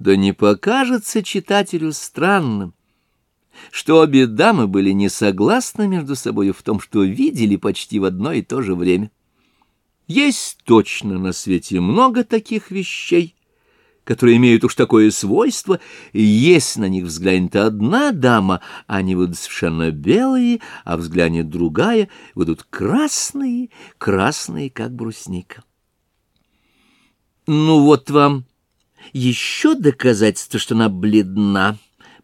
Да не покажется читателю странным, что обе дамы были не согласны между собой в том, что видели почти в одно и то же время. Есть точно на свете много таких вещей, которые имеют уж такое свойство, и если на них взглянет одна дама, они будут совершенно белые, а взглянет другая, будут красные, красные, как брусника. Ну вот вам еще доказательство, что она бледна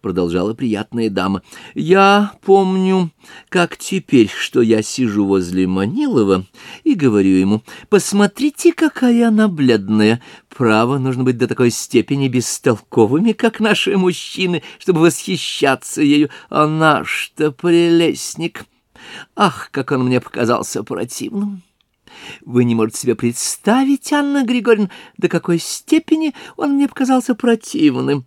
продолжала приятная дама. «Я помню, как теперь, что я сижу возле Манилова и говорю ему, посмотрите, какая она бледная. Право, нужно быть до такой степени бестолковыми, как наши мужчины, чтобы восхищаться ею. А наш-то прелестник! Ах, как он мне показался противным!» Вы не можете себе представить, Анна Григорьевна, до какой степени он мне показался противным.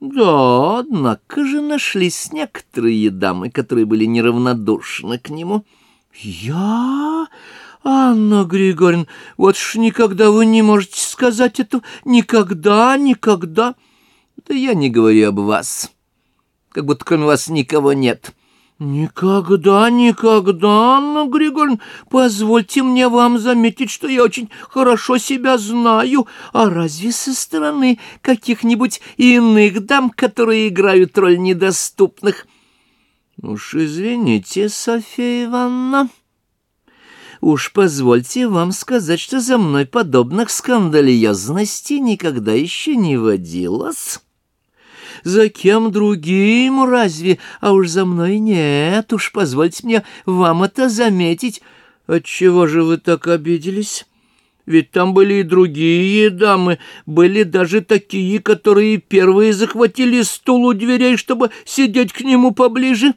Да, однако же нашлись некоторые дамы, которые были неравнодушны к нему. Я... Анна Григорьевна, вот ж никогда вы не можете сказать это. Никогда, никогда. Да я не говорю об вас. Как будто кроме вас никого нет. «Никогда, никогда, Анна Григорьевна, позвольте мне вам заметить, что я очень хорошо себя знаю, а разве со стороны каких-нибудь иных дам, которые играют роль недоступных?» «Уж извините, Софья Ивановна». Уж позвольте вам сказать, что за мной подобных скандалиозностей никогда еще не водилось. За кем другим разве? А уж за мной нет, уж позвольте мне вам это заметить. Отчего же вы так обиделись? Ведь там были и другие дамы, были даже такие, которые первые захватили стул у дверей, чтобы сидеть к нему поближе.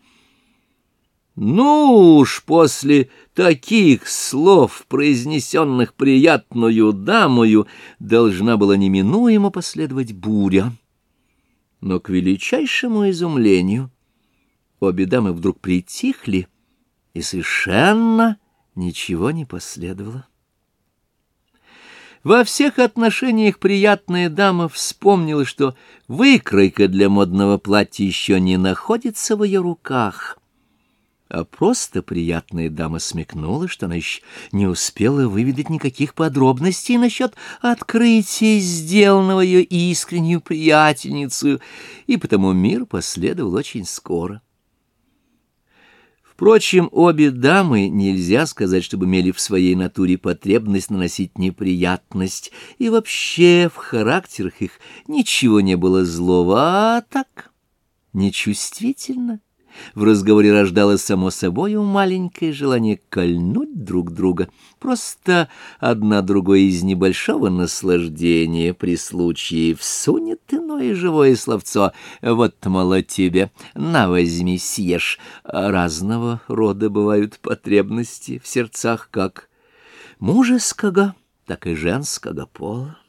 Ну уж после таких слов, произнесенных приятную дамою, должна была неминуемо последовать буря. Но к величайшему изумлению обе дамы вдруг притихли, и совершенно ничего не последовало. Во всех отношениях приятная дама вспомнила, что выкройка для модного платья еще не находится в ее руках — а просто приятная дама смекнула, что она еще не успела выведать никаких подробностей насчет открытия, сделанного ее искреннюю приятельницу, и потому мир последовал очень скоро. Впрочем, обе дамы нельзя сказать, чтобы имели в своей натуре потребность наносить неприятность, и вообще в характерах их ничего не было злого, а так, нечувствительно. В разговоре рождалось само собой маленькое желание кольнуть друг друга. Просто одна другой из небольшого наслаждения при случае всунет иное живое словцо. Вот, мало тебе, на возьми, съешь. Разного рода бывают потребности в сердцах как мужеского, так и женского пола.